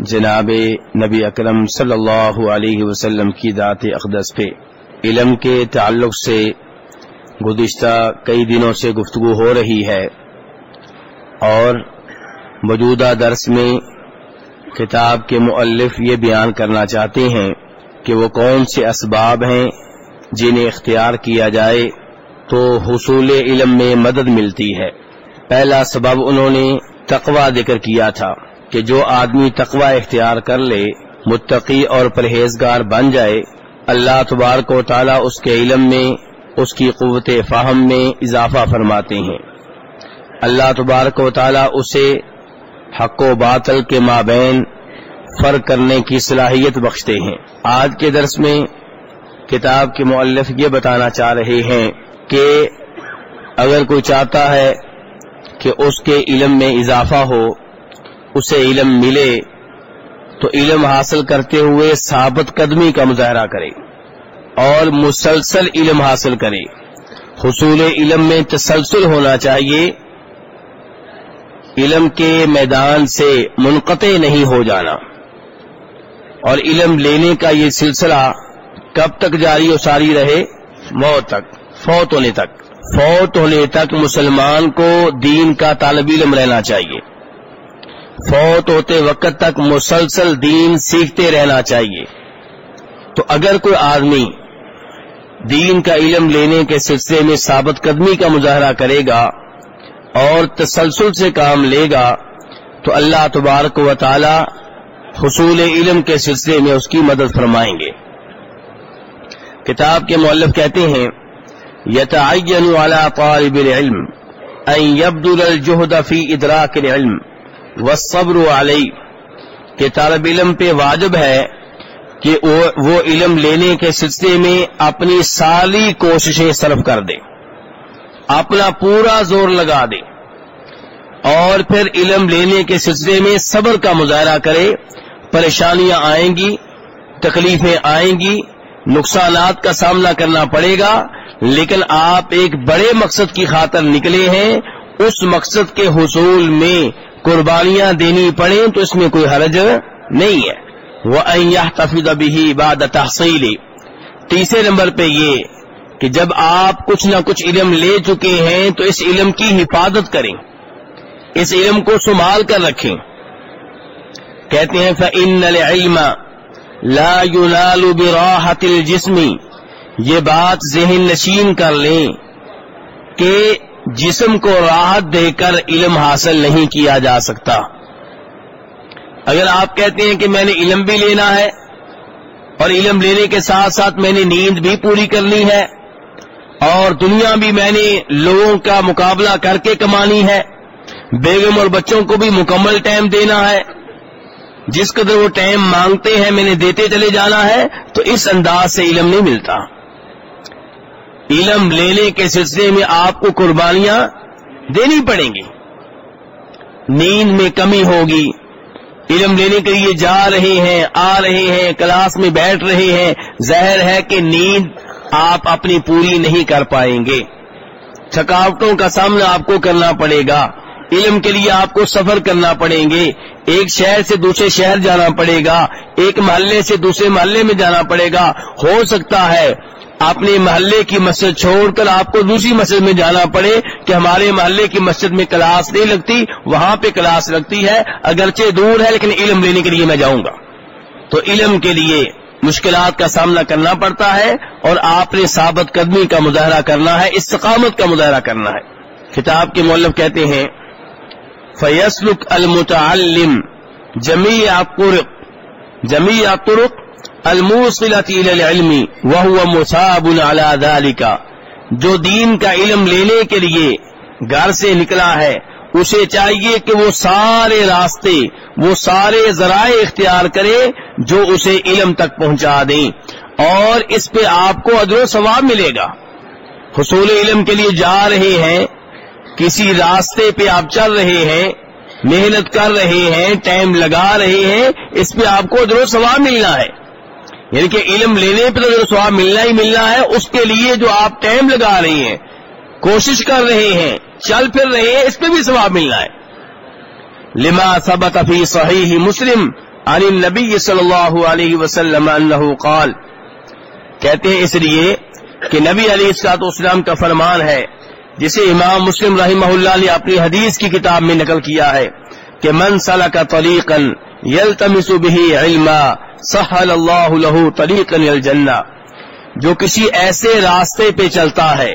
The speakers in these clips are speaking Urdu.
جناب نبی اکرم صلی اللہ علیہ وسلم کی ذات اقدس پہ علم کے تعلق سے گزشتہ کئی دنوں سے گفتگو ہو رہی ہے اور موجودہ درس میں کتاب کے مؤلف یہ بیان کرنا چاہتے ہیں کہ وہ کون سے اسباب ہیں جنہیں اختیار کیا جائے تو حصول علم میں مدد ملتی ہے۔ پہلا سبب انہوں نے تقوی ذکر کیا تھا۔ کہ جو آدمی تقوی اختیار کر لے، متقی اور پرہیزگار بن جائے، اللہ تبارک و تعالی اس کے علم میں، اس کی قوت فہم میں اضافہ فرماتے ہیں۔ اللہ تبارک و تعالی اسے حق و باطل کے مابین فرق کرنے کی صلاحیت بخشتے ہیں۔ آج کے درس میں کتاب کے مؤلف یہ بتانا چاہ رہے ہیں کہ اگر کوئی چاہتا ہے کہ اس کے علم میں اضافہ ہو اسے علم ملے تو علم حاصل کرتے ہوئے ثابت قدمی کا مظاہرہ کرے اور مسلسل علم حاصل کرے۔ حصول علم میں تسلسل ہونا چاہیے۔ علم کے میدان سے منقطع نہیں ہو جانا۔ اور علم لینے کا یہ سلسلہ کب تک جاری و ساری رہے؟ موت تک، فوت ہونے تک۔ فوت ہونے تک مسلمان کو دین کا طالب علم رہنا چاہیے۔ فوت ہوتے وقت تک مسلسل دین سیکھتے رہنا چاہیے۔ تو اگر کوئی آدمی دین کا علم لینے کے سلسلے میں ثابت قدمی کا مظاہرہ کرے گا اور تسلسل سے کام لے گا، تو اللہ تبارک و تعالی حصول علم کے سلسلے میں اس کی مدد فرمائیں گے۔ کتاب کے مؤلف کہتے ہیں، یتعین على طالب العلم ان يبذل الجهد في ادراك العلم۔ والصبر عليه کہ طالب علم پہ واجب ہے کہ وہ علم لینے کے سلسلے میں اپنی ساری کوششیں صرف کر دے، اپنا پورا زور لگا دے، اور پھر علم لینے کے سلسلے میں صبر کا مظاہرہ کرے، پریشانیاں آئیں گی، تکلیفیں آئیں گی، نقصانات کا سامنا کرنا پڑے گا، لیکن آپ ایک بڑے مقصد کی خاطر نکلے ہیں، اس مقصد کے حصول میں قربانیاں دینی پڑیں تو اس میں کوئی حرج نہیں ہے۔ وہ تفید ابھی باد تحصیل تیسرے نمبر پہ یہ کہ جب آپ کچھ نہ کچھ علم لے چکے ہیں تو اس علم کی حفاظت کریں۔ اس علم کو سنبھال کر رکھیں۔ کہتے ہیں، فَإِنَّ الْعِلْمَ لَا يُنَالُ بِرَاحَةِ الْجِسْمِ۔ یہ بات ذہن نشین کر لیں کہ جسم کو راحت دے کر علم حاصل نہیں کیا جا سکتا۔ اگر آپ کہتے ہیں کہ میں نے علم بھی لینا ہے اور علم لینے کے ساتھ ساتھ میں نے نیند بھی پوری کرنی ہے اور دنیا بھی میں نے لوگوں کا مقابلہ کر کے کمانی ہے، بیگم اور بچوں کو بھی مکمل ٹائم دینا ہے، جس قدر وہ ٹائم مانگتے ہیں میں نے دیتے چلے جانا ہے، تو اس انداز سے علم نہیں ملتا۔ علم لینے کے سلسلے میں آپ کو قربانیاں دینی پڑیں گی۔ نیند میں کمی ہوگی۔ علم لینے کے لیے جا رہے ہیں، آ رہے ہیں، کلاس میں بیٹھ رہے ہیں۔ ظاہر ہے کہ نیند آپ اپنی پوری نہیں کر پائیں گے۔ تھکاوٹوں کا سامنا آپ کو کرنا پڑے گا۔ علم کے لیے آپ کو سفر کرنا پڑیں گے۔ ایک شہر سے دوسرے شہر جانا پڑے گا۔ ایک محلے سے دوسرے محلے میں جانا پڑے گا۔ ہو سکتا ہے اپنے محلے کی مسجد چھوڑ کر آپ کو دوسری مسجد میں جانا پڑے کہ ہمارے محلے کی مسجد میں کلاس نہیں لگتی، وہاں پہ کلاس لگتی ہے، اگرچہ دور ہے لیکن علم لینے کے لیے میں جاؤں گا۔ تو علم کے لیے مشکلات کا سامنا کرنا پڑتا ہے اور آپ نے ثابت قدمی کا مظاہرہ کرنا ہے، استقامت کا مظاہرہ کرنا ہے۔ کتاب کے مولب کہتے ہیں فیسلک المتعلم جمیع طرق جمیع طرق الموصلۃ الى العلم وهو مصاب على ذلك. جو دین کا علم لینے کے لیے گھر سے نکلا ہے، اسے چاہیے کہ وہ سارے راستے، وہ سارے ذرائع اختیار کرے جو اسے علم تک پہنچا دیں۔ اور اس پہ آپ کو ادر و ثواب ملے گا۔ حصول علم کے لیے جا رہے ہیں، کسی راستے پہ آپ چل رہے ہیں، محنت کر رہے ہیں، ٹائم لگا رہے ہیں، اس پہ آپ کو ادر و ثواب ملنا ہے۔ یعنی کہ علم لینے پہ ادر و ثواب ملنا ہی ملنا ہے، اس کے لیے جو آپ ٹائم لگا رہے ہیں، کوشش کر رہے ہیں، چل پھر رہے ہیں، اس پہ بھی ثواب ملنا ہے۔ لما ثبت فی صحیح مسلم عن النبی صلی اللہ علیہ وسلم انه قال۔ کہتے ہیں اس لیے کہ نبی علیہ السلاط اسلام کا فرمان ہے، جسے امام مسلم رحمہ اللہ نے اپنی حدیث کی کتاب میں نقل کیا ہے کہ من سلک طریقا یلتمس به علما سهل اللہ له طریقا الجنہ جو کسی ایسے راستے پہ چلتا ہے،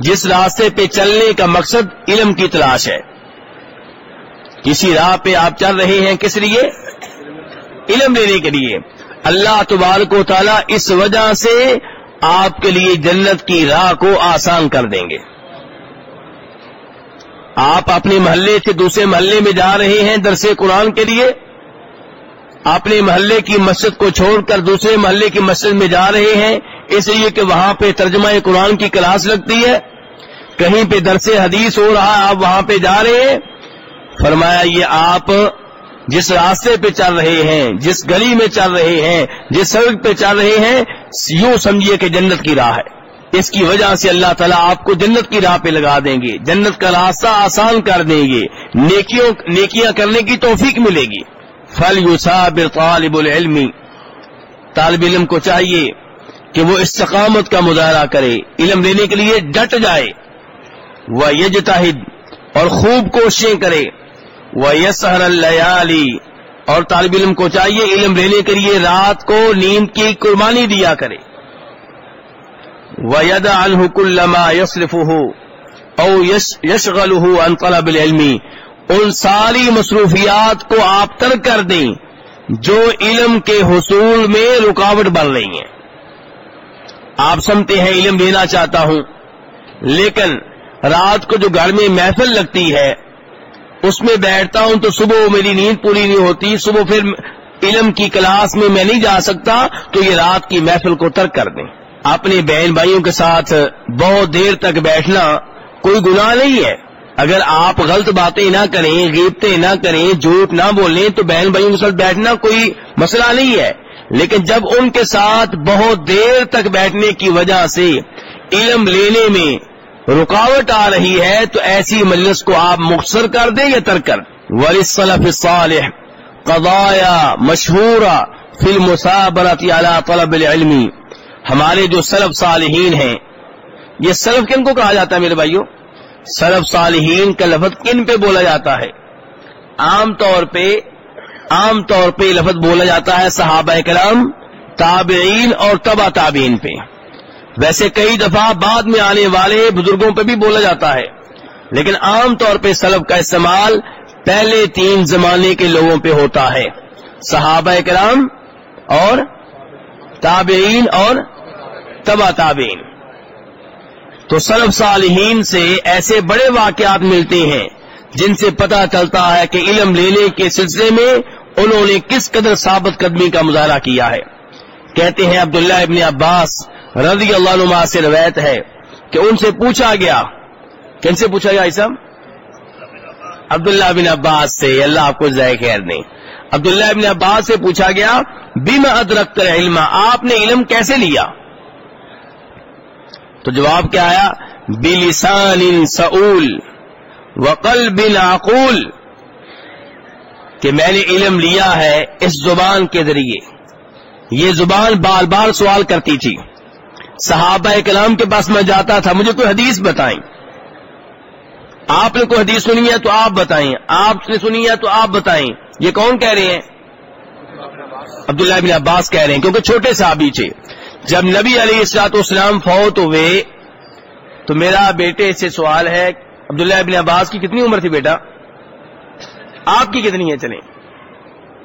جس راستے پہ چلنے کا مقصد علم کی تلاش ہے۔ کسی راہ پہ آپ چل رہے ہیں کس لیے؟ علم لینے کے لیے۔ اللہ تبارک و تعالیٰ اس وجہ سے آپ کے لیے جنت کی راہ کو آسان کر دیں گے۔ آپ اپنے محلے سے دوسرے محلے میں جا رہے ہیں درس قرآن کے لیے اپنے محلے کی مسجد کو چھوڑ کر دوسرے محلے کی مسجد میں جا رہے ہیں۔ اس لیے کہ وہاں پہ ترجمہ قرآن کی کلاس لگتی ہے۔ کہیں پہ درس حدیث ہو رہا ہے، آپ وہاں پہ جا رہے ہیں۔ فرمایا، یہ آپ جس راستے پہ چل رہے ہیں، جس گلی میں چل رہے ہیں، جس سڑک پہ چل رہے ہیں، یوں سمجھیے کہ جنت کی راہ ہے۔ اس کی وجہ سے اللہ تعالیٰ آپ کو جنت کی راہ پہ لگا دیں گے۔ جنت کا راستہ آسان کر دیں گے۔ نیکیوں، نیکیاں کرنے کی توفیق ملے گی۔ فل یوساب طالب العلم۔ طالب علم کو چاہیے کہ وہ استقامت کا مظاہرہ کرے، علم لینے کے لیے ڈٹ جائے۔ وہ یجتاہد اور خوب کوششیں کرے۔ وہ یسر اللیالی اور طالب علم کو چاہیے علم لینے کے لیے رات کو نیند کی قربانی دیا کرے۔ وید الحکلما یسرف ہو او یشغل ہو طلب العلمی ان ساری مصروفیات کو آپ ترک کر دیں جو علم کے حصول میں رکاوٹ بن رہی ہیں۔ آپ سمتے ہیں علم لینا چاہتا ہوں، لیکن رات کو جو گھر میں محفل لگتی ہے، اس میں بیٹھتا ہوں تو صبح میری نیند پوری نہیں ہوتی، صبح پھر علم کی کلاس میں میں نہیں جا سکتا، تو یہ رات کی محفل کو ترک کر دیں۔ اپنے بہن بھائیوں کے ساتھ بہت دیر تک بیٹھنا کوئی گناہ نہیں ہے۔ اگر آپ غلط باتیں نہ کریں، غیبتیں نہ کریں، جھوٹ نہ بولیں، تو بہن بھائیوں کے ساتھ بیٹھنا کوئی مسئلہ نہیں ہے۔ لیکن جب ان کے ساتھ بہت دیر تک بیٹھنے کی وجہ سے علم لینے میں رکاوٹ آ رہی ہے، تو ایسی مجلس کو آپ مختصر کر دیں یا ترک کر؟ ورثلف صالح قضایا مشہور فی المسابرت علی طلب العلمی ہمارے جو سلف صالحین ہیں، یہ سلف کن کو کہا جاتا ہے میرے بھائیوں؟ سلف صالحین کا لفظ کن پہ بولا جاتا ہے۔ عام طور پہ، عام طور پہ لفظ بولا جاتا ہے صحابہ کرام، تابعین اور تبا تابعین پہ۔ ویسے کئی دفعہ بعد میں آنے والے بزرگوں پہ بھی بولا جاتا ہے۔ لیکن عام طور پہ سلب کا استعمال پہلے تین زمانے کے لوگوں پہ ہوتا ہے۔ صحابہ کرام اور تابعین اور تبا تابعین۔ تو سلب صالحین سے ایسے بڑے واقعات ملتے ہیں جن سے پتا چلتا ہے کہ علم لینے کے سلسلے میں انہوں نے کس قدر ثابت قدمی کا مظاہرہ کیا ہے۔ کہتے ہیں عبداللہ ابن عباس رضی اللہ عنہ سے روایت ہے کہ ان سے پوچھا گیا، کن سے پوچھا گیا ایسا عبداللہ بن عباس سے، اللہ آپ کو ذائقہ خیر دیں عبداللہ ابن عباس سے پوچھا گیا بم ادرکت علم آپ نے علم کیسے لیا؟ تو جواب کیا آیا؟ بلسان سعول وقل بن کہ میں نے علم لیا ہے اس زبان کے ذریعے۔ یہ زبان بار بار سوال کرتی تھی۔ صحابہ کلام کے پاس میں جاتا تھا، مجھے کوئی حدیث بتائیں۔ آپ نے کوئی حدیث سنی ہے تو آپ بتائیں۔ آپ نے سنی ہے تو آپ بتائیں۔ یہ کون کہہ رہے ہیں؟ عبداللہ بن عباس کہہ رہے ہیں، کیونکہ چھوٹے صحابی تھے۔ جب نبی علی السلاط اسلام فوت ہوئے، تو میرا بیٹے سے سوال ہے، عبداللہ ابن عباس کی کتنی عمر تھی بیٹا؟ آپ کی کتنی ہے؟ چلیں۔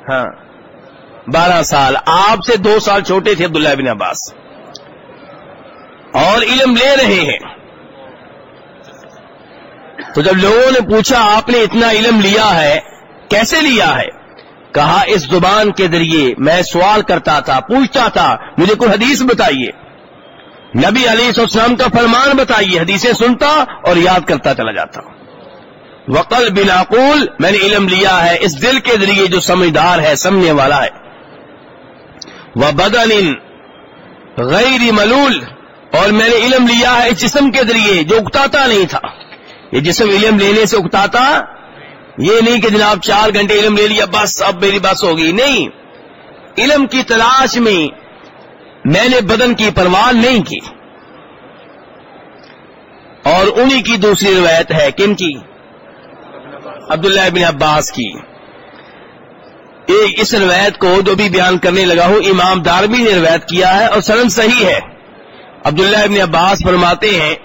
ہاں۔ بارہ سال۔ آپ سے دو سال چھوٹے تھے عبداللہ ابن عباس۔ اور علم لے رہے ہیں۔ تو جب لوگوں نے پوچھا، آپ نے اتنا علم لیا ہے؟ کیسے لیا ہے؟ کہا اس زبان کے ذریعے میں سوال کرتا تھا، پوچھتا تھا، مجھے کوئی حدیث بتائیے۔ نبی علی السلام کا فرمان بتائیے، حدیثیں سنتا اور یاد کرتا چلا جاتا۔ وقل بلاقول میں نے علم لیا ہے، اس دل کے ذریعے جو سمجھدار ہے، سمجھنے والا ہے۔ وہ بدن غیر ملول، اور میں نے علم لیا ہے اس جسم کے ذریعے، جو اکتاتا نہیں تھا۔ یہ جسم علم لینے سے اکتاتا یہ نہیں کہ جناب چار گھنٹے علم لے لیا، بس اب میری بس ہوگی۔ نہیں۔ علم کی تلاش میں میں نے بدن کی پرواہ نہیں کی۔ اور انہی کی دوسری روایت ہے، کن کی؟ عبداللہ ابن عباس کی۔ ایک اس روایت کو جو بھی بیان کرنے لگا ہوں، امام دارمی نے روایت کیا ہے اور سرن صحیح ہے۔ عبداللہ ابن عباس فرماتے ہیں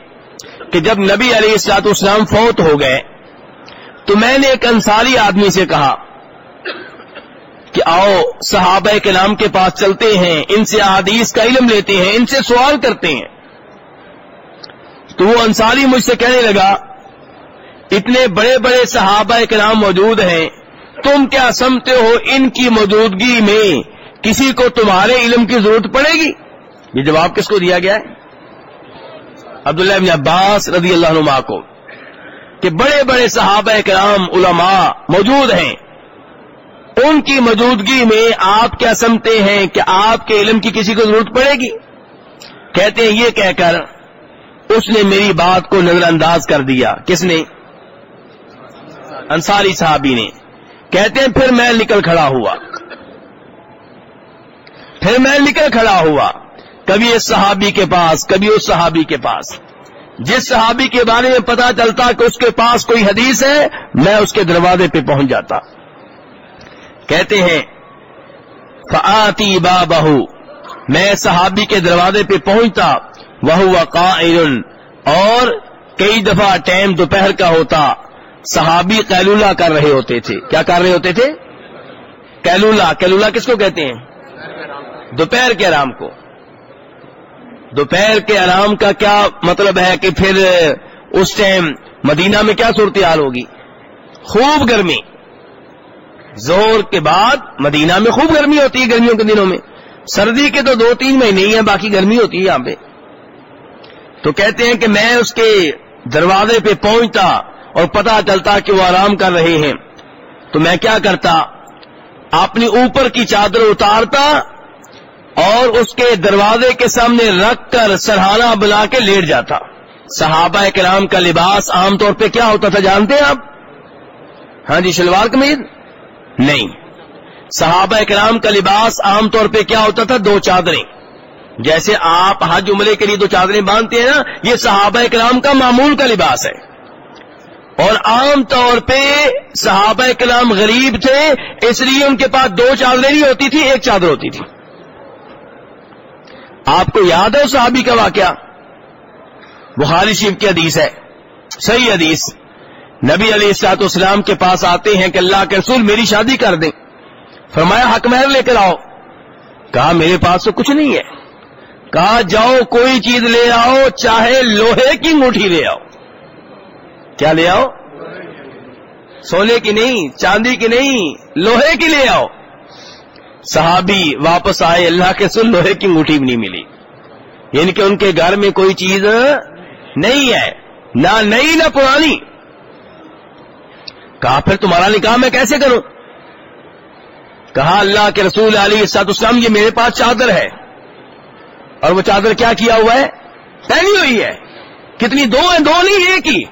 کہ جب نبی علیہ السلاط اسلام فوت ہو گئے تو میں نے ایک انصاری آدمی سے کہا کہ آؤ، صحابہ کے نام کے پاس چلتے ہیں، ان سے حدیث کا علم لیتے ہیں، ان سے سوال کرتے ہیں۔ تو وہ انصاری مجھ سے کہنے لگا، اتنے بڑے بڑے صحابہ کے نام موجود ہیں، تم کیا سمتے ہو ان کی موجودگی میں کسی کو تمہارے علم کی ضرورت پڑے گی؟ یہ جواب کس کو دیا گیا ہے؟ عبداللہ ابن عباس رضی اللہ عنہ کو۔ کہ بڑے بڑے صحابہ کرام علماء موجود ہیں۔ ان کی موجودگی میں آپ کیا سمتے ہیں کہ آپ کے علم کی کسی کو ضرورت پڑے گی؟ کہتے ہیں یہ کہہ کر اس نے میری بات کو نظر انداز کر دیا۔ کس نے؟ انصاری صحابی نے۔ کہتے ہیں پھر میں نکل کھڑا ہوا۔ پھر میں نکل کھڑا ہوا۔ کبھی اس صحابی کے پاس، کبھی اس صحابی کے پاس۔ جس صحابی کے بارے میں پتا چلتا کہ اس کے پاس کوئی حدیث ہے، میں اس کے دروازے پہ پہنچ جاتا۔ کہتے ہیں فعتی با بہو میں صحابی کے دروازے پہ پہنچتا وہ قائل، اور کئی دفعہ ٹائم دوپہر کا ہوتا۔ صحابی قیلولہ کر رہے ہوتے تھے۔ کیا کر رہے ہوتے تھے؟ کیلولا کیلولا کس کو کہتے ہیں؟ دوپہر کے آرام کو۔ دوپہر کے آرام کا کیا مطلب ہے کہ پھر اس ٹائم مدینہ میں کیا صورتحال ہوگی؟ خوب گرمی۔ زور کے بعد مدینہ میں خوب گرمی ہوتی ہے گرمیوں کے دنوں میں۔ سردی کے تو دو تین مہینے ہی ہیں، باقی گرمی ہوتی ہے یہاں پہ۔ تو کہتے ہیں کہ میں اس کے دروازے پہ پہنچتا اور پتا چلتا کہ وہ آرام کر رہے ہیں۔ تو میں کیا کرتا؟ اپنی اوپر کی چادر اتارتا اور اس کے دروازے کے سامنے رکھ کر سرحانہ بلا کے لیٹ جاتا۔ صحابہ کرام کا لباس عام طور پہ کیا ہوتا تھا جانتے ہیں آپ؟ ہاں جی شلوار کمید نہیں۔ صحابہ کرام کا لباس عام طور پہ کیا ہوتا تھا؟ دو چادریں۔ جیسے آپ حج عمرے کے لیے دو چادریں باندھتے ہیں نا، یہ صحابہ کرام کا معمول کا لباس ہے۔ اور عام طور پہ صحابہ کلام غریب تھے، اس لیے ان کے پاس دو چادریں نہیں ہوتی تھی ایک چادر ہوتی تھی۔ آپ کو یاد ہے صحابی کا واقعہ؟ بخاری شیف کی حدیث ہے۔ صحیح حدیث۔ نبی علیہ السلاط اسلام کے پاس آتے ہیں کہ اللہ کے رسول میری شادی کر دیں۔ فرمایا، حق مہر لے کر آؤ۔ کہا، میرے پاس تو کچھ نہیں ہے۔ کہا، جاؤ، کوئی چیز لے آؤ، چاہے لوہے کی مٹھی لے آؤ۔ کیا لے آؤ؟ سونے کی نہیں، چاندی کی نہیں، لوہے کی لے آؤ۔ صحابی واپس آئے، اللہ کے سن لوہے کی مٹھی بھی نہیں ملی۔ یعنی کہ ان کے گھر میں کوئی چیز نہیں ہے، نہ نئی نہ پرانی۔ کہا، پھر تمہارا نکاح میں کیسے کروں؟ کہا، اللہ کے رسول علی سات اسلام یہ میرے پاس چادر ہے۔ اور وہ چادر کیا کیا ہوا ہے؟ پہنی ہوئی ہے۔ کتنی دو ہیں، دو نہیں، ایک ہی۔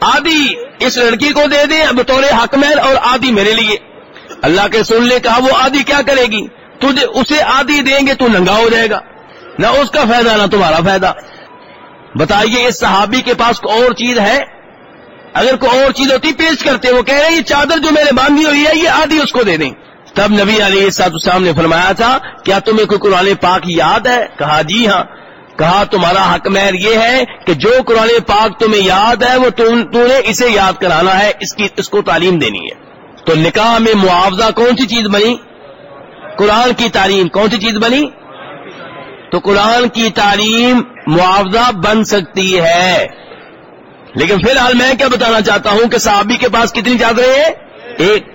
آدھی اس لڑکی کو دے دیں بطور حق محل اور آدھی میرے لیے۔ اللہ کے رسول نے کہا وہ آدھی کیا کرے گی؟ تجھے اسے آدھی دیں گے، تو ننگا ہو جائے گا۔ نہ اس کا فائدہ، نہ تمہارا فائدہ۔ بتائیے، اس صحابی کے پاس کوئی اور چیز ہے؟ اگر کوئی اور چیز ہوتی، پیش کرتے۔ وہ کہہ رہے ہیں، یہ چادر جو میں نے باندھی ہوئی ہے، یہ آدھی اس کو دے دیں۔ تب نبی علیہ سات السلام نے فرمایا تھا، کیا تمہیں کوئی قرآن پاک یاد ہے؟ کہا جی ہاں۔ کہا، تمہارا حق مہر یہ ہے کہ جو قرآن پاک تمہیں یاد ہے، وہ تو نے اسے یاد کرانا ہے، اس کی اس کو تعلیم دینی ہے۔ تو نکاح میں معاوضہ کون سی چیز بنی؟ قرآن کی تعلیم کون سی چیز بنی؟ تو قرآن کی تعلیم معاوضہ بن سکتی ہے۔ لیکن فی الحال میں کیا بتانا چاہتا ہوں کہ صحابی کے پاس کتنی چادریں ہیں ایک۔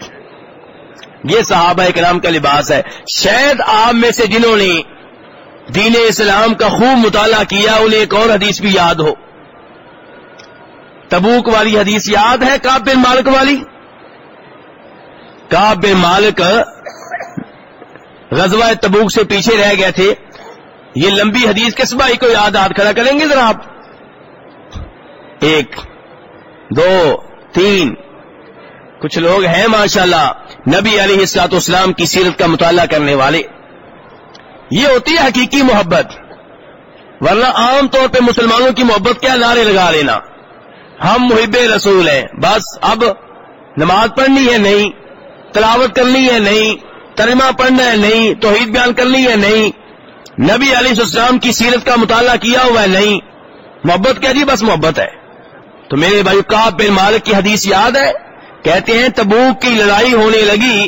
یہ صحابہ کرام کا لباس ہے۔ شاید آپ میں سے جنہوں نے دین اسلام کا خوب مطالعہ کیا، انہیں ایک اور حدیث بھی یاد ہو۔ تبوک والی حدیث یاد ہے کاب بن مالک والی؟ کاب بن مالک غزوہ تبوک سے پیچھے رہ گئے تھے۔ یہ لمبی حدیث کس بھائی کو یاد ہاتھ کھڑا کریں گے ذرا آپ؟ ایک، دو، تین۔ کچھ لوگ ہیں ماشاءاللہ نبی علیہ السلاط اسلام کی سیرت کا مطالعہ کرنے والے۔ یہ ہوتی ہے حقیقی محبت۔ ورنہ عام طور پہ مسلمانوں کی محبت کیا نعرے لگا لینا۔ ہم محب رسول ہیں۔ بس اب نماز پڑھنی ہے، نہیں۔ تلاوت کرنی ہے نہیں، ترجمہ پڑھنا ہے نہیں، توحید بیان کرنی ہے نہیں، نبی علیہ السلام کی سیرت کا مطالعہ کیا ہوا ہے نہیں۔ محبت کیا جی؟ بس محبت ہے۔ تو میرے بھائی کاب بن مالک کی حدیث یاد ہے؟ کہتے ہیں تبوک کی لڑائی ہونے لگی۔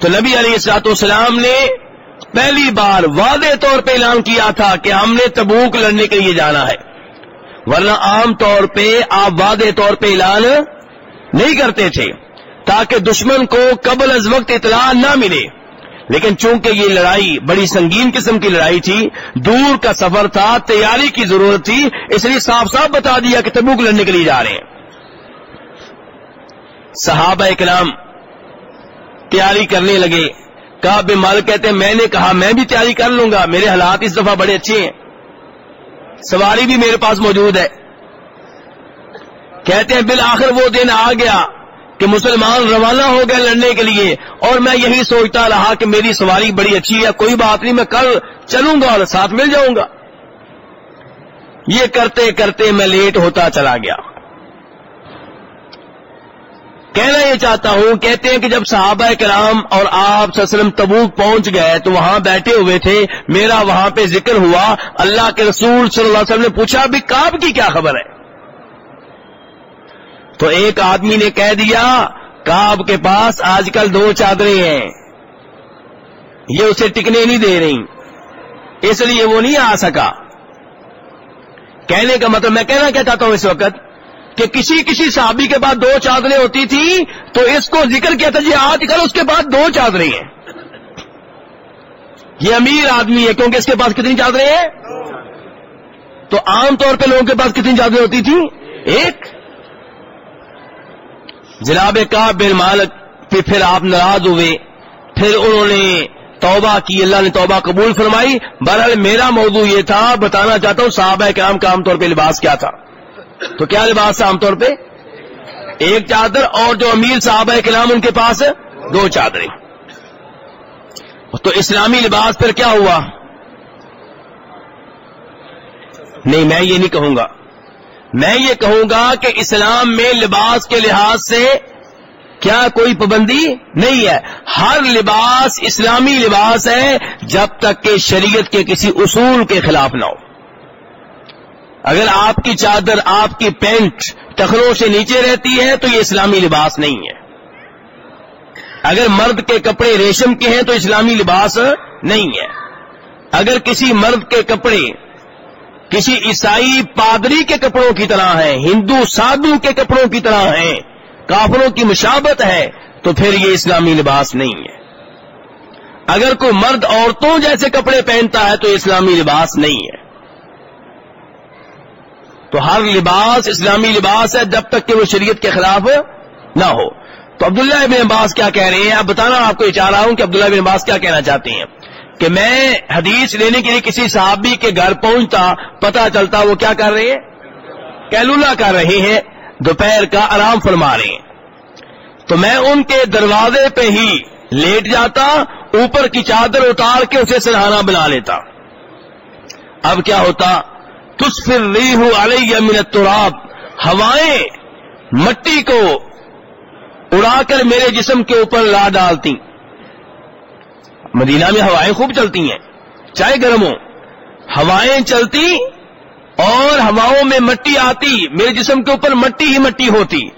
تو نبی علیہ السلاط والسلام نے پہلی بار واضح طور پہ اعلان کیا تھا کہ ہم نے تبوک لڑنے کے لیے جانا ہے۔ ورنہ عام طور پہ آپ واضح طور پہ اعلان نہیں کرتے تھے۔ تاکہ دشمن کو قبل از وقت اطلاع نہ ملے۔ لیکن چونکہ یہ لڑائی بڑی سنگین قسم کی لڑائی تھی، دور کا سفر تھا، تیاری کی ضرورت تھی، اس لیے صاف صاف بتا دیا کہ تبوک لڑنے کے لیے جا رہے ہیں۔ صحابہ کلام تیاری کرنے لگے۔ کہا، بے مال کہتے ہیں، میں نے کہا، میں بھی تیاری کر لوں گا، میرے حالات اس دفعہ بڑے اچھے ہیں۔ سواری بھی میرے پاس موجود ہے۔ کہتے ہیں، بالآخر وہ دن آ گیا۔ کہ مسلمان روانہ ہو گئے لڑنے کے لیے اور میں یہی سوچتا رہا کہ میری سواری بڑی اچھی ہے، کوئی بات نہیں، میں کل چلوں گا اور ساتھ مل جاؤں گا۔ یہ کرتے کرتے میں لیٹ ہوتا چلا گیا۔ کہنا یہ چاہتا ہوں، کہتے ہیں کہ جب صحابہ کرام اور آپ وسلم تبوک پہنچ گئے تو وہاں بیٹھے ہوئے تھے، میرا وہاں پہ ذکر ہوا۔ اللہ کے رسول صلی اللہ علیہ وسلم نے پوچھا، ابھی کاب کی کیا خبر ہے؟ تو ایک آدمی نے کہہ دیا کاب کے پاس آج کل دو چادریں ہیں۔ یہ اسے ٹکنے نہیں دے رہی۔ اس لیے وہ نہیں آ سکا۔ کہنے کا مطلب میں کہنا کیا چاہتا ہوں اس وقت کہ کسی کسی صحابی کے بعد دو چادریں ہوتی تھی تو اس کو ذکر کیا تھا جی آج کل اس کے بعد دو چادریں ہیں۔ یہ امیر آدمی ہے، کیونکہ اس کے پاس کتنی چادریں ہیں؟ تو عام طور پہ لوگوں کے پاس کتنی چادریں ہوتی تھی ایک۔ جناب کا بن مالک پھر پھر آپ ناراض ہوئے۔ پھر انہوں نے توبہ کی، اللہ نے توبہ قبول فرمائی۔ بہرحال میرا موضوع یہ تھا، بتانا چاہتا ہوں صحابہ کرام کا عام طور پہ لباس کیا تھا۔ تو کیا لباس تھا عام طور پہ؟ ایک چادر اور جو امیر صحابہ کلام ان کے پاس دو چادریں۔ تو اسلامی لباس پھر کیا ہوا؟ نہیں، میں یہ نہیں کہوں گا۔ میں یہ کہوں گا کہ اسلام میں لباس کے لحاظ سے کیا کوئی پابندی نہیں ہے۔ ہر لباس اسلامی لباس ہے جب تک کہ شریعت کے کسی اصول کے خلاف نہ ہو۔ اگر آپ کی چادر، آپ کی پینٹ ٹخروں سے نیچے رہتی ہے تو یہ اسلامی لباس نہیں ہے۔ اگر مرد کے کپڑے ریشم کے ہیں تو اسلامی لباس نہیں ہے۔ اگر کسی مرد کے کپڑے کسی عیسائی پادری کے کپڑوں کی طرح ہیں ہندو سادھو کے کپڑوں کی طرح ہیں کافروں کی مشابت ہے، تو پھر یہ اسلامی لباس نہیں ہے۔ اگر کوئی مرد عورتوں جیسے کپڑے پہنتا ہے، تو اسلامی لباس نہیں ہے۔ تو ہر لباس اسلامی لباس ہے، جب تک کہ وہ شریعت کے خلاف نہ ہو۔ تو عبداللہ ابن عباس کیا کہہ رہے ہیں؟ اب بتانا آپ کو یہ چاہ رہا ہوں کہ عبداللہ ابن عباس کیا کہنا چاہتے ہیں۔ کہ میں حدیث لینے کے لیے کسی صحابی کے گھر پہنچتا پتا چلتا وہ کیا کر رہے ہیں کیلولا کر رہے ہیں دوپہر کا آرام فرما رہے ہیں تو میں ان کے دروازے پہ ہی لیٹ جاتا، اوپر کی چادر اتار کے اسے سرہانہ بنا لیتا۔ اب کیا ہوتا؟ تصفر ریح علیہ من التراب، ہوائیں مٹی کو اڑا کر میرے جسم کے اوپر لا ڈالتی۔ مدینہ میں ہوائیں خوب چلتی ہیں، چاہے گرم ہو ہوائیں چلتی اور ہواؤں میں مٹی آتی، میرے جسم کے اوپر مٹی ہی مٹی ہوتی۔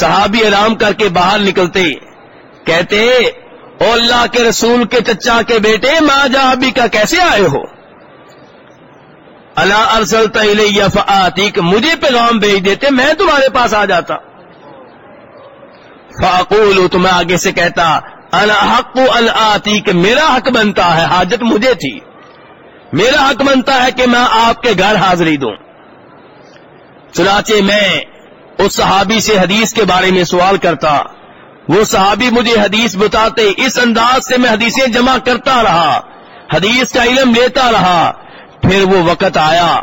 صحابی آرام کر کے باہر نکلتے، کہتے، او اللہ کے رسول کے چچا کے بیٹے ماں جا ابھی کا کیسے آئے ہو؟ اللہ ارسل فآتی کہ مجھے پیغام بھیج دیتے، میں تمہارے پاس آ جاتا۔ فاقول تو میں آگے سے کہتا حق التی کہ میرا حق بنتا ہے، حاجت مجھے تھی۔ میرا حق بنتا ہے کہ میں آپ کے گھر حاضری دوں۔ چنانچہ میں اس صحابی سے حدیث کے بارے میں سوال کرتا۔ وہ صحابی مجھے حدیث بتاتے، اس انداز سے میں حدیثیں جمع کرتا رہا، حدیث کا علم لیتا رہا۔ پھر وہ وقت آیا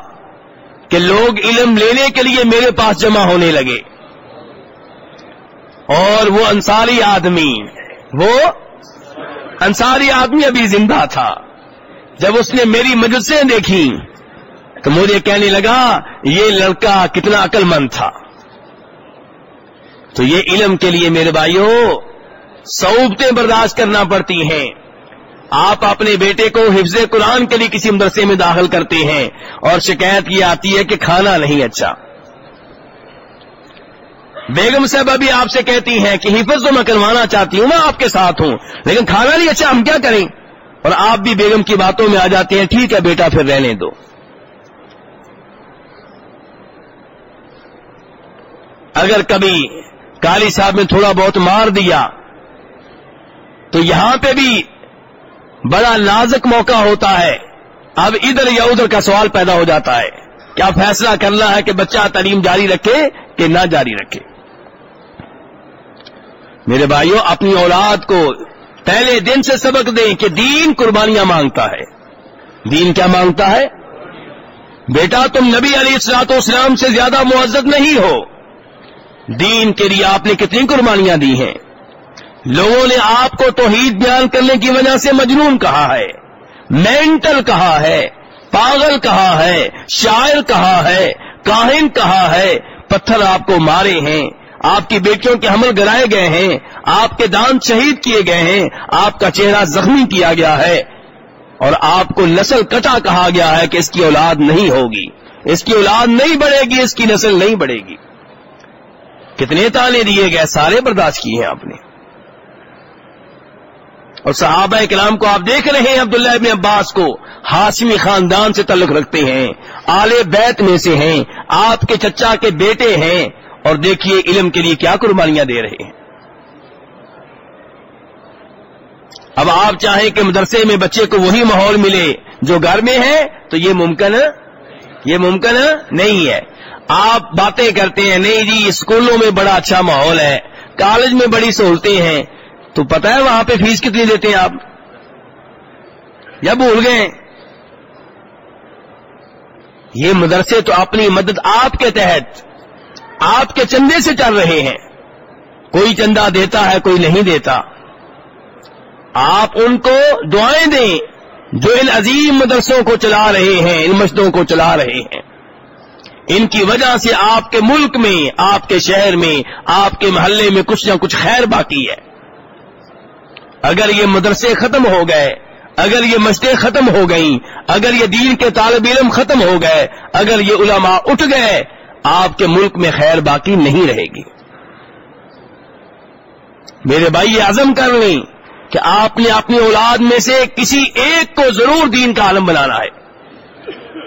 کہ لوگ علم لینے کے لیے میرے پاس جمع ہونے لگے۔ اور وہ انصاری آدمی۔ وہ انصاری آدمی ابھی زندہ تھا۔ جب اس نے میری مجلسیں دیکھی تو مجھے کہنے لگا، یہ لڑکا کتنا عقل مند تھا۔ تو یہ علم کے لیے میرے بھائیوں صوبتیں برداشت کرنا پڑتی ہیں۔ آپ اپنے بیٹے کو حفظ قرآن کے لیے کسی مدرسے میں داخل کرتے ہیں اور شکایت یہ آتی ہے کہ کھانا نہیں اچھا۔ بیگم صاحب ابھی آپ سے کہتی ہیں کہ حفظ تو میں کروانا چاہتی ہوں، میں آپ کے ساتھ ہوں۔ لیکن کھانا نہیں اچھا ہم کیا کریں؟ اور آپ بھی بیگم کی باتوں میں آ جاتے ہیں، ٹھیک ہے بیٹا، پھر رہنے دو۔ اگر کبھی کالی صاحب نے تھوڑا بہت مار دیا، تو یہاں پہ بھی بڑا نازک موقع ہوتا ہے۔ اب ادھر یا ادھر کا سوال پیدا ہو جاتا ہے۔ کیا فیصلہ کرنا ہے کہ بچہ تعلیم جاری رکھے کہ نہ جاری رکھے؟ میرے بھائیوں اپنی اولاد کو پہلے دن سے سبق دیں کہ دین قربانیاں مانگتا ہے۔ دین کیا مانگتا ہے؟ بیٹا، تم نبی علی السلاط اسلام سے زیادہ معزز نہیں ہو۔ دین کے لیے آپ نے کتنی قربانیاں دی ہیں۔ لوگوں نے آپ کو توحید بیان کرنے کی وجہ سے مجنون کہا ہے، مینٹل کہا ہے، پاگل کہا ہے، شاعر کہا ہے، کاہن کہا ہے، پتھر آپ کو مارے ہیں۔ آپ کی بیٹیوں کے حمل گرائے گئے ہیں، آپ کے دان شہید کیے گئے ہیں، آپ کا چہرہ زخمی کیا گیا ہے۔ اور آپ کو نسل کٹا کہا گیا ہے کہ اس کی اولاد نہیں ہوگی۔ اس کی اولاد نہیں بڑھے گی، اس کی نسل نہیں بڑھے گی۔ کتنے تانے دیے گئے، سارے برداشت کیے ہیں آپ نے۔ اور صحابہ کلام کو آپ دیکھ رہے ہیں عبداللہ ابن عباس کو، ہاشمی خاندان سے تعلق رکھتے ہیں، آل بیت میں سے ہیں، آپ کے چچا کے بیٹے ہیں اور دیکھیے علم کے لیے کیا قربانیاں دے رہے ہیں۔ اب آپ چاہیں کہ مدرسے میں بچے کو وہی ماحول ملے جو گھر میں ہے، تو یہ ممکن یہ ممکن نہیں ہے۔ آپ باتیں کرتے ہیں، نہیں جی اسکولوں میں بڑا اچھا ماحول ہے، کالج میں بڑی سہولتیں ہیں، تو پتا ہے وہاں پہ فیس کتنی دیتے ہیں آپ؟ یا بھول گئے؟ یہ مدرسے تو اپنی مدد آپ کے تحت آپ کے چندے سے چل رہے ہیں۔ کوئی چندہ دیتا ہے، کوئی نہیں دیتا۔ آپ ان کو دعائیں دیں جو ان عظیم مدرسوں کو چلا رہے ہیں، ان مسجدوں کو چلا رہے ہیں۔ ان کی وجہ سے آپ کے ملک میں، آپ کے شہر میں، آپ کے محلے میں کچھ نہ کچھ خیر باقی ہے۔ اگر یہ مدرسے ختم ہو گئے، اگر یہ مسجدیں ختم ہو گئیں، اگر یہ دین کے طالب علم ختم ہو گئے، اگر یہ علماء اٹھ گئے آپ کے ملک میں خیر باقی نہیں رہے گی۔ میرے بھائی، یہ عزم کر لیں کہ آپ نے اپنی اولاد میں سے کسی ایک کو ضرور دین کا عالم بنانا ہے۔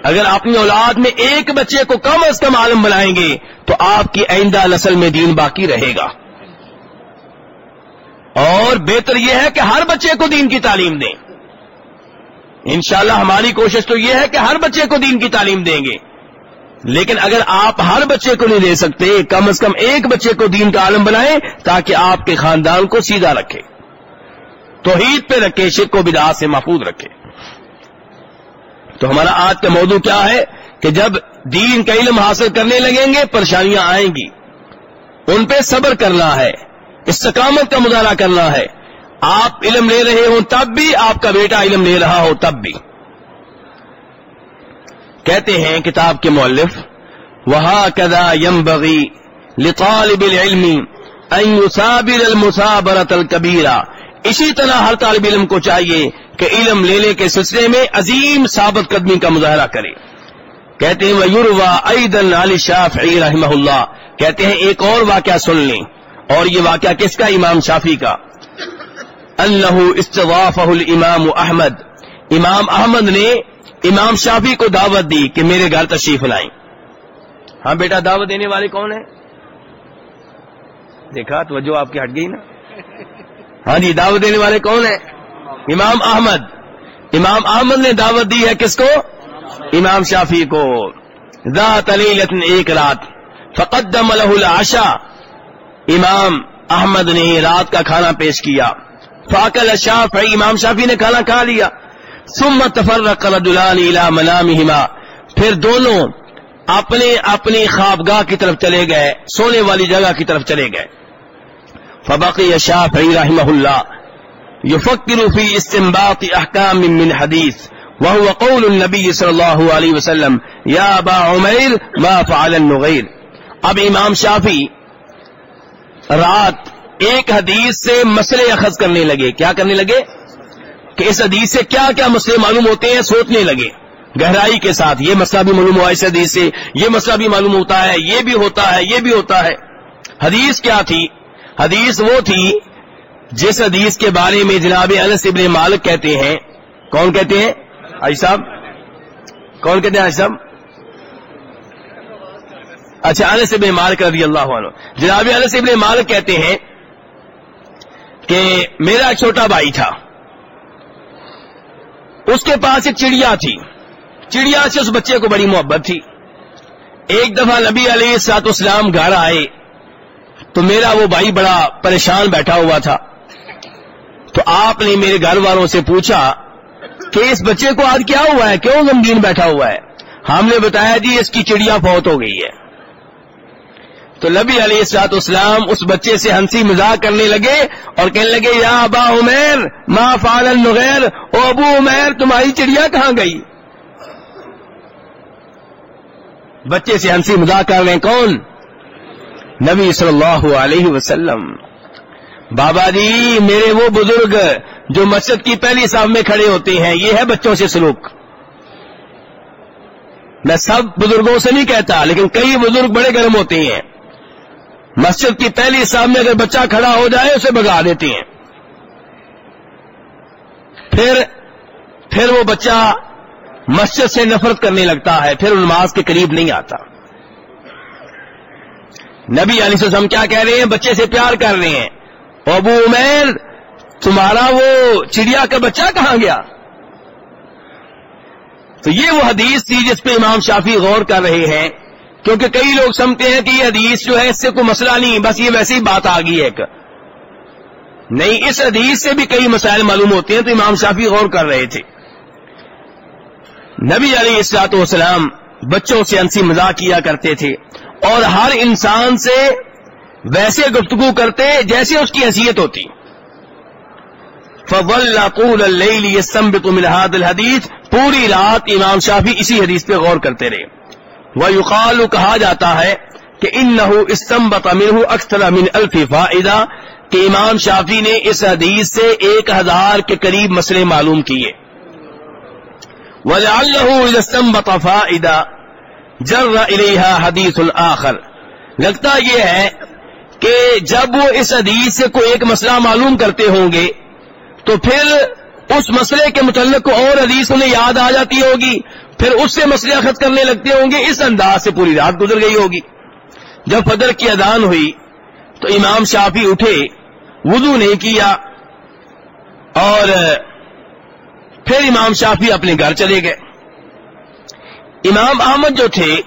اگر اپنی اولاد میں ایک بچے کو کم از کم عالم بنائیں گے تو آپ کی آئندہ نسل میں دین باقی رہے گا۔ اور بہتر یہ ہے کہ ہر بچے کو دین کی تعلیم دیں۔ انشاءاللہ ہماری کوشش تو یہ ہے کہ ہر بچے کو دین کی تعلیم دیں گے۔ لیکن اگر آپ ہر بچے کو نہیں دے سکتے، کم از کم ایک بچے کو دین کا عالم بنائیں تاکہ آپ کے خاندان کو سیدھا رکھے۔ توحید پہ رکھے شک کو بدا سے محفوظ رکھے۔ تو ہمارا آج کا موضوع کیا ہے کہ جب دین کا علم حاصل کرنے لگیں گے، پریشانیاں آئیں گی۔ ان پہ صبر کرنا ہے، استقامت کا مظاہرہ کرنا ہے۔ آپ علم لے رہے ہوں تب بھی آپ کا بیٹا علم لے رہا ہو، تب بھی۔ کہتے ہیں کتاب کے مولف وہاں کدا یم بغی لطالب العلم ان يسابر المسابرت الکبیرہ اسی طرح ہر طالب علم کو چاہیے کہ علم لینے کے سلسلے میں عظیم ثابت قدمی کا مظاہرہ کرے۔ کہتے ہیں یوروا عید علی شاف رحمہ اللہ۔ کہتے ہیں، ایک اور واقعہ سن لیں۔ اور یہ واقعہ کس کا؟ امام شافی کا۔ اللہ استواف الامام احمد امام احمد نے امام شافی کو دعوت دی کہ میرے گھر تشریف لائیں۔ ہاں بیٹا، دعوت دینے والے کون ہیں؟ دیکھا تو جو آپ کی ہٹ گئی نا۔ ہاں جی دعوت دینے والے کون ہیں؟ امام احمد۔ امام احمد نے دعوت دی ہے کس کو؟ امام شافی کو۔ ذات ایک رات، فقدم له العشاء۔ امام احمد نے رات کا کھانا پیش کیا۔ فاکل شاف امام شافی نے کھانا کھا لیا۔ ثم تفرق رجلان الى منامهما۔ پھر دونوں اپنے اپنی خوابگاہ کی طرف چلے گئے، سونے والی جگہ کی طرف چلے گئے۔ فبقي الشافعي رحمه الله يفكر في استنباط احكام من حديث وهو قول النبي صلى الله عليه وسلم۔ يا ابا عمير ما فعل النغير اب امام شافی رات ایک حدیث سے مسئلے اخذ کرنے لگے۔ کیا کرنے لگے؟ کہ اس حدیث سے کیا کیا مسئلے معلوم ہوتے ہیں سوچنے لگے۔ گہرائی کے ساتھ یہ مسئلہ بھی معلوم ہوا اس حدیث سے، یہ مسئلہ بھی معلوم ہوتا ہے، یہ بھی ہوتا ہے، یہ بھی ہوتا ہے۔ حدیث کیا تھی؟ حدیث وہ تھی جس حدیث کے بارے میں جناب انس ابن مالک کہتے ہیں۔ کون کہتے ہیں؟ آئی صاحب۔ کون کہتے ہیں آئی صاحب؟ اچھا انس ابن مالک رضی اللہ عنہ۔ جناب انس ابن مالک کہتے ہیں کہ میرا چھوٹا بھائی تھا۔ اس کے پاس ایک چڑیا تھی۔ چڑیا سے اس بچے کو بڑی محبت تھی۔ ایک دفعہ نبی علیہ سات اسلام گھر آئے تو میرا وہ بھائی بڑا پریشان بیٹھا ہوا تھا۔ تو آپ نے میرے گھر والوں سے پوچھا کہ اس بچے کو آج کیا ہوا ہے؟ کیوں غمگین بیٹھا ہوا ہے؟ ہم نے بتایا جی اس کی چڑیا بہت ہو گئی ہے۔ تو نبی علیہ السلاط اسلام اس بچے سے ہنسی مزاق کرنے لگے اور کہنے لگے، یا ابا عمیر، ما فعل النغیر؟ او ابو عمیر، تمہاری چڑیا کہاں گئی؟ بچے سے ہنسی مزاق کر رہے ہیں کون؟ نبی صلی اللہ علیہ وسلم۔ بابا جی میرے وہ بزرگ جو مسجد کی پہلی صاحب میں کھڑے ہوتے ہیں، یہ ہے بچوں سے سلوک۔ میں سب بزرگوں سے نہیں کہتا، لیکن کئی بزرگ بڑے گرم ہوتے ہیں۔ مسجد کی پہلی صاحب میں اگر بچہ کھڑا ہو جائے اسے بگا دیتے ہیں۔ پھر پھر وہ بچہ مسجد سے نفرت کرنے لگتا ہے، پھر نماز کے قریب نہیں آتا۔ نبی علی وسلم کیا کہہ رہے ہیں؟ بچے سے پیار کر رہے ہیں۔ ابو عمیر، تمہارا وہ چڑیا کا بچہ کہاں گیا؟ تو یہ وہ حدیث تھی جس پہ امام شافی غور کر رہے ہیں۔ کیونکہ کئی لوگ سمجھتے ہیں کہ یہ حدیث جو ہے اس سے کوئی مسئلہ نہیں، بس یہ ویسی بات آ گئی ایک۔ نہیں، اس حدیث سے بھی کئی مسائل معلوم ہوتے ہیں تو امام شافی غور کر رہے تھے۔ نبی علی اسلاط والسلام بچوں سے انسی مزاق کیا کرتے تھے اور ہر انسان سے ویسے گفتگو کرتے جیسے اس کی حیثیت ہوتی۔ فول ملحاد الحدیث پوری رات امام شافی اسی حدیث پہ غور کرتے رہے۔ وہ یقال کہا جاتا ہے کہ ان نحو استمبت امین اکثر امین الفیفا کہ امام شافی نے اس حدیث سے ایک ہزار کے قریب مسئلے معلوم کیے۔ وَلَعَلَّهُ استمبت فائدہ جر حدیث الآخر لگتا یہ ہے کہ جب وہ اس حدیث سے کوئی ایک مسئلہ معلوم کرتے ہوں گے، تو پھر اس مسئلے کے متعلق کو اور حدیث انہیں یاد آ جاتی ہوگی۔ پھر اس سے مسئلہ خط کرنے لگتے ہوں گے، اس انداز سے پوری رات گزر گئی ہوگی۔ جب فدر کی ادان ہوئی تو امام شافی اٹھے، وضو نہیں کیا اور پھر امام شافی اپنے گھر چلے گئے۔ امام احمد جو تھے،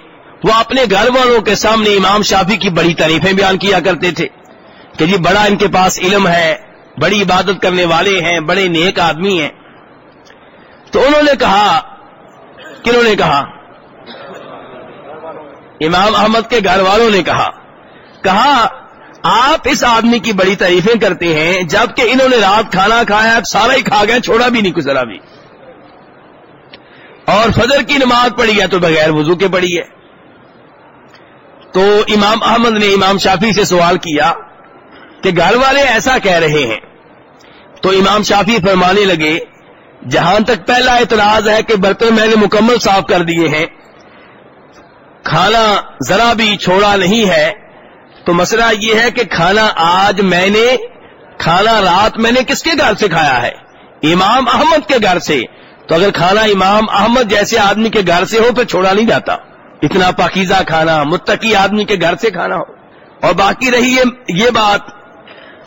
وہ اپنے گھر والوں کے سامنے امام شافی کی بڑی تعریفیں بیان کیا کرتے تھے کہ جی بڑا ان کے پاس علم ہے، بڑی عبادت کرنے والے ہیں، بڑے نیک آدمی ہیں۔ تو انہوں نے کہا کنہوں نے کہا؟ امام احمد کے گھر والوں نے کہا کہا، آپ اس آدمی کی بڑی تعریفیں کرتے ہیں، جبکہ انہوں نے رات کھانا کھایا سارا ہی کھا گیا چھوڑا بھی نہیں کچھ ذرا بھی۔ اور فجر کی نماز پڑھی ہے تو بغیر وضو کے پڑھی ہے۔ تو امام احمد نے امام شافی سے سوال کیا کہ گھر والے ایسا کہہ رہے ہیں۔ تو امام شافی فرمانے لگے جہاں تک پہلا اعتراض ہے کہ برتن میں نے مکمل صاف کر دیے ہیں، کھانا ذرا بھی چھوڑا نہیں ہے، تو مسئلہ یہ ہے کہ کھانا آج میں نے، کھانا رات میں نے کس کے گھر سے کھایا ہے؟ امام احمد کے گھر سے۔ تو اگر کھانا امام احمد جیسے آدمی کے گھر سے ہو، پھر چھوڑا نہیں جاتا۔ اتنا پاکیزہ کھانا، متقی آدمی کے گھر سے کھانا ہو۔ اور باقی رہی یہ بات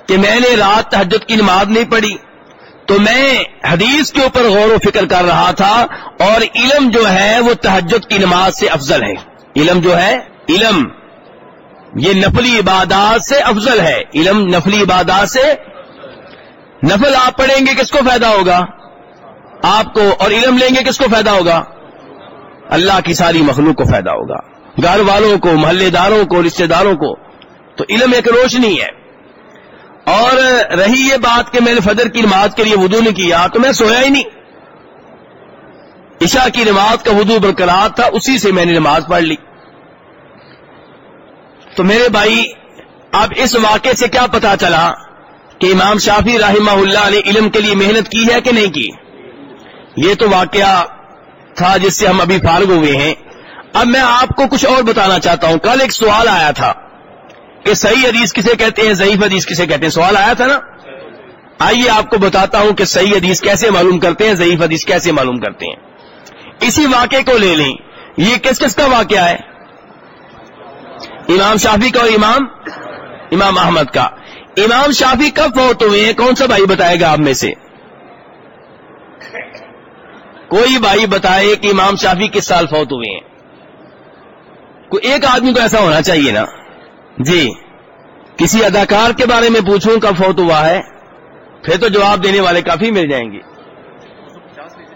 کہ میں نے رات تحجد کی نماز نہیں پڑھی۔ تو میں حدیث کے اوپر غور و فکر کر رہا تھا اور علم جو ہے وہ تحجد کی نماز سے افضل ہے۔ علم جو ہے، علم۔ یہ نفلی عبادات سے افضل ہے۔ علم نفلی عبادات سے۔ نفل آپ پڑھیں گے، کس کو فائدہ ہوگا؟ آپ کو اور علم لیں گے، کس کو فائدہ ہوگا؟ اللہ کی ساری مخلوق کو فائدہ ہوگا۔ گھر والوں کو، محلے داروں کو رشتے داروں کو۔ تو علم ایک روشنی ہے۔ اور رہی یہ بات کہ میں نے فجر کی نماز کے لیے وضو نہیں کیا تو میں سویا ہی نہیں۔ عشاء کی نماز کا وضو برقرار تھا، اسی سے میں نے نماز پڑھ لی۔ تو میرے بھائی، اب اس واقعے سے کیا پتا چلا کہ امام شافی رحمہ اللہ نے علم کے لیے محنت کی ہے کہ نہیں کی؟ یہ تو واقعہ تھا جس سے ہم ابھی فارغ ہوئے ہیں۔ اب میں آپ کو کچھ اور بتانا چاہتا ہوں۔ کل ایک سوال آیا تھا۔ کہ صحیح حدیث کسے کہتے ہیں، ضعیف حدیث کسے کہتے ہیں؟ سوال آیا تھا نا؟ آئیے آپ کو بتاتا ہوں کہ صحیح حدیث کیسے معلوم کرتے ہیں، ضعیف حدیث کیسے معلوم کرتے ہیں؟ اسی واقعے کو لے لیں۔ یہ کس کس کا واقعہ ہے؟ امام شافی کا اور امام امام احمد کا۔ امام شافی کب فوت ہوئے ہیں؟ کون سا بھائی بتائے گا آپ میں سے؟ کوئی بھائی بتائے کہ امام شافی کس سال فوت ہوئے ہیں؟ کوئی ایک آدمی کو ایسا ہونا چاہیے نا۔ جی کسی اداکار کے بارے میں پوچھوں کب فوت ہوا ہے، پھر تو جواب دینے والے کافی مل جائیں گے۔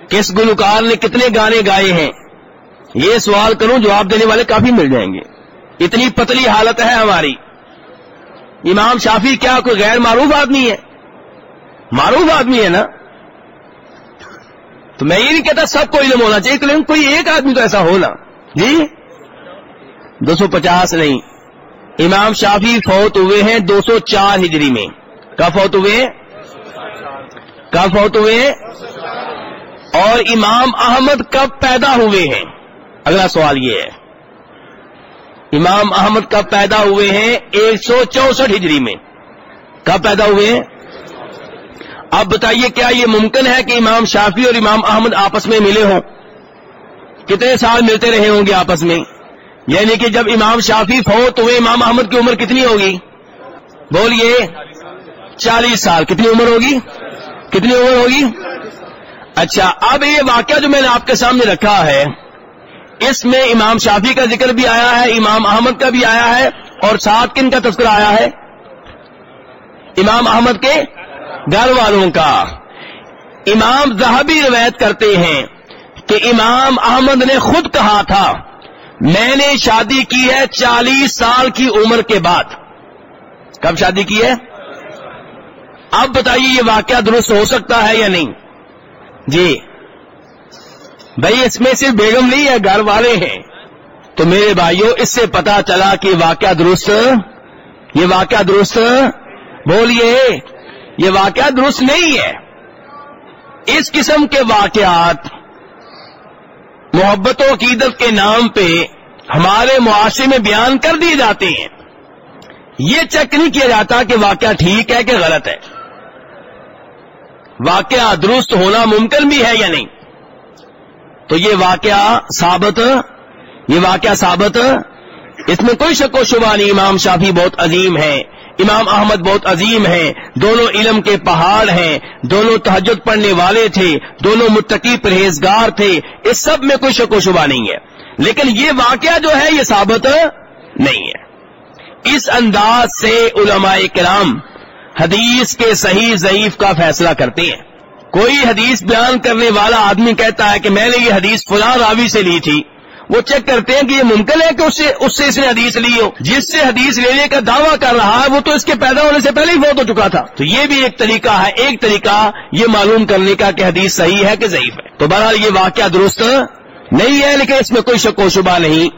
کس گلوکار نے کتنے گانے گائے ہیں؟ یہ سوال کروں، جواب دینے والے کافی مل جائیں گے۔ اتنی پتلی حالت ہے ہماری۔ امام شافی کیا کوئی غیر معروف آدمی ہے؟ معروف آدمی ہے نا؟ تو میں یہ نہیں کہتا سب کو علم ہونا چاہیے لیکن کوئی ایک آدمی تو ایسا ہونا جی؟ دو سو پچاس نہیں۔ امام شافی فوت ہوئے ہیں دو سو چار ہجری میں۔ کب فوت ہوئے؟ کب فوت ہوئے؟ اور امام احمد کب پیدا ہوئے ہیں؟ اگلا سوال یہ ہے۔ امام احمد کب پیدا ہوئے ہیں؟ ایک سو چونسٹھ ہجری میں۔ کب پیدا ہوئے؟ ہیں اب بتائیے کیا یہ ممکن ہے کہ امام شافی اور امام احمد آپس میں ملے ہوں؟ کتنے سال ملتے رہے ہوں گے آپس میں؟ یعنی کہ جب امام شافی فوت ہوئے امام احمد کی عمر کتنی ہوگی؟ بولیے، چالیس سال. کتنی عمر ہوگی؟ کتنی عمر ہوگی؟ اچھا اب یہ واقعہ جو میں نے آپ کے سامنے رکھا ہے، اس میں امام شافی کا ذکر بھی آیا ہے، امام احمد کا بھی آیا ہے، اور ساتھ کن کا تذکر آیا ہے؟ امام احمد کے گھر والوں کا۔ امام زہبی روایت کرتے ہیں کہ امام احمد نے خود کہا تھا میں نے شادی کی ہے چالیس سال کی عمر کے بعد کب شادی کی ہے؟ اب بتائیے یہ واقعہ درست ہو سکتا ہے یا نہیں؟ جی۔ بھائی، اس میں صرف بیگم نہیں ہے، گھر والے ہیں۔ تو میرے بھائیوں اس سے پتا چلا کہ واقعہ درست، یہ واقعہ درست، بولیے، یہ واقعہ درست نہیں ہے۔ اس قسم کے واقعات محبت و عقیدت کے نام پہ ہمارے معاشرے میں بیان کر دیے جاتے ہیں۔ یہ چیک نہیں کیا جاتا کہ واقعہ ٹھیک ہے کہ غلط ہے۔ واقعہ درست ہونا ممکن بھی ہے یا نہیں؟ تو یہ واقعہ ثابت، یہ واقعہ ثابت، اس میں کوئی شک و شبہ نہیں۔ امام شافی بہت عظیم ہے امام احمد بہت عظیم ہیں۔ دونوں علم کے پہاڑ ہیں۔ دونوں تحجد پڑھنے والے تھے۔ دونوں متقی پرہیزگار تھے۔ اس سب میں کوئی شک و شبہ نہیں ہے۔ لیکن یہ واقعہ جو ہے یہ ثابت نہیں ہے۔ اس انداز سے علماء کرام حدیث کے صحیح ضعیف کا فیصلہ کرتے ہیں۔ کوئی حدیث بیان کرنے والا آدمی کہتا ہے کہ میں نے یہ حدیث فلاں راوی سے لی تھی۔ وہ چیک کرتے ہیں کہ یہ ممکن ہے کہ اس سے اس سے اس نے حدیث لی ہو۔ جس سے حدیث لینے کا دعویٰ کر رہا ہے، وہ تو اس کے پیدا ہونے سے پہلے ہی فوت ہو چکا تھا۔ تو یہ بھی ایک طریقہ ہے۔ ایک طریقہ یہ معلوم کرنے کا کہ حدیث صحیح ہے کہ ضعیف ہے۔ تو بہرحال یہ واقعہ درست نہیں ہے لیکن اس میں کوئی شک و شبہ نہیں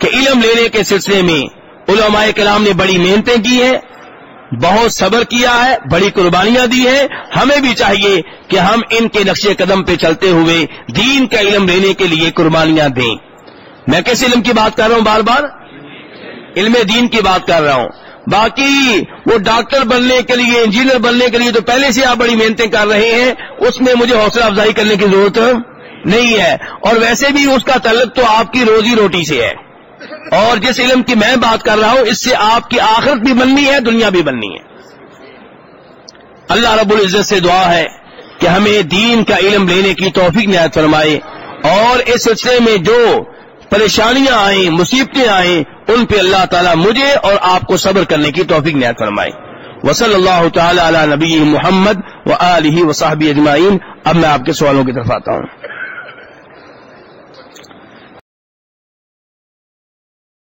کہ علم لینے کے سلسلے میں علماء کلام نے بڑی محنتیں کی ہیں، بہت صبر کیا ہے، بڑی قربانیاں دی ہیں۔ ہمیں بھی چاہیے کہ ہم ان کے نقش قدم پہ چلتے ہوئے دین کا علم لینے کے لیے قربانیاں دیں۔ میں کس علم کی بات کر رہا ہوں بار بار؟ علم دین کی بات کر رہا ہوں۔ باقی وہ ڈاکٹر بننے کے لیے، انجینئر بننے کے لیے تو پہلے سے آپ بڑی محنتیں کر رہے ہیں، اس میں مجھے حوصلہ افزائی کرنے کی ضرورت نہیں ہے۔ اور ویسے بھی اس کا تعلق تو آپ کی روزی روٹی سے ہے۔ اور جس علم کی میں بات کر رہا ہوں، اس سے آپ کی آخرت بھی بننی ہے، دنیا بھی بننی ہے۔ اللہ رب العزت سے دعا ہے کہ ہمیں دین کا علم لینے کی توفیق نہایت فرمائے۔ اور اس سلسلے میں جو پریشانیاں آئیں، مصیبتیں آئیں، ان پہ اللہ تعالیٰ مجھے اور آپ کو صبر کرنے کی توفیق نہایت فرمائے۔ وصلی اللہ تعالی علی نبی محمد و علیہ وصحبی اجمعین۔ اب میں آپ کے سوالوں کی طرف آتا ہوں۔